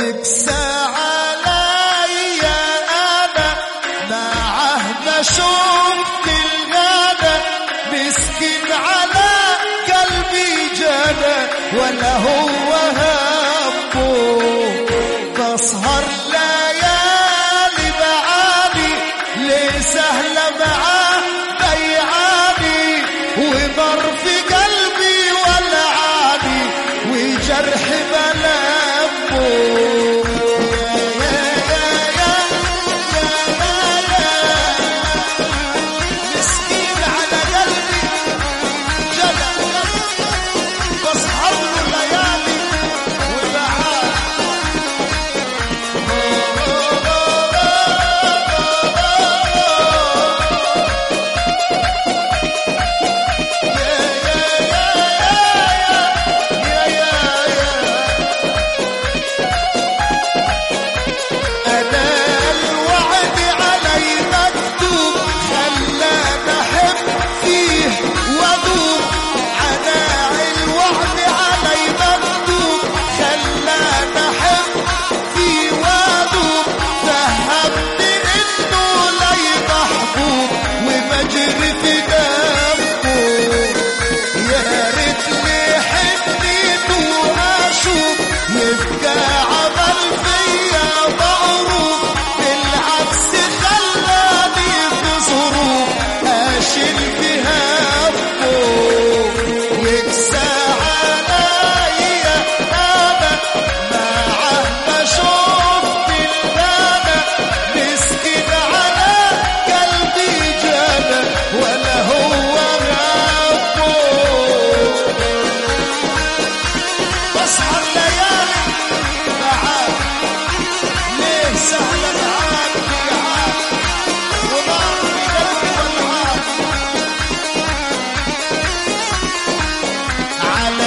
يكسى علي أنا لا عهد أشوف للغابة مسكن على قلبي جنى ولا هو همه. تسهر ليالي معاني ليه سهل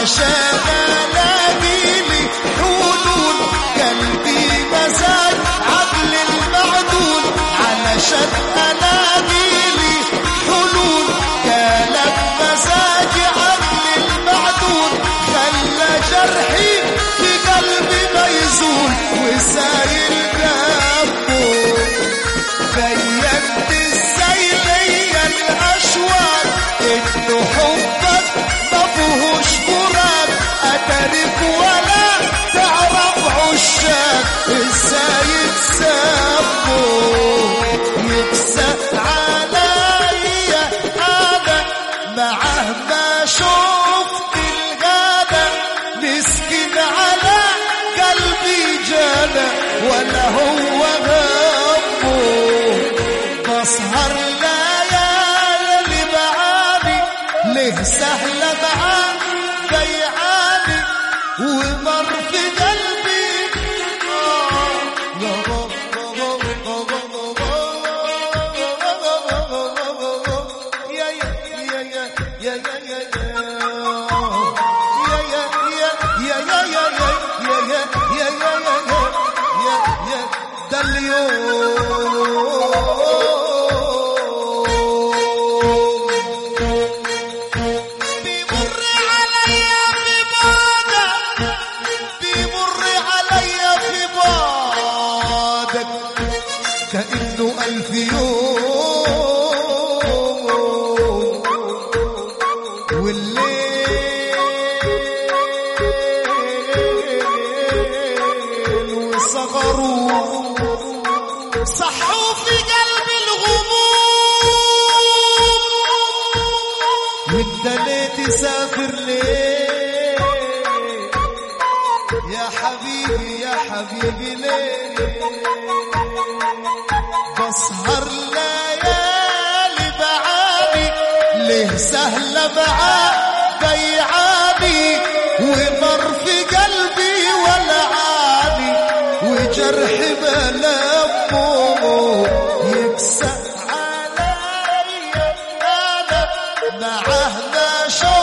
عشان الاقي لي قلبي مزاج عقل المعدود علشان ولا هو غبه بسهر ليالي بعاني ليه سهلة معاه ضيعاني كأنه ألف يوم والليل وصغروا صحوا في قلب الغموم والدليل تسافر ليه يا حبيبي يا حبيبي ليه بسهر ليالي بعادي ليه سهلة بعادي عادي ومر في قلبي ولا عادي وجرح بلا يكسر علي النادى معه ذا شوق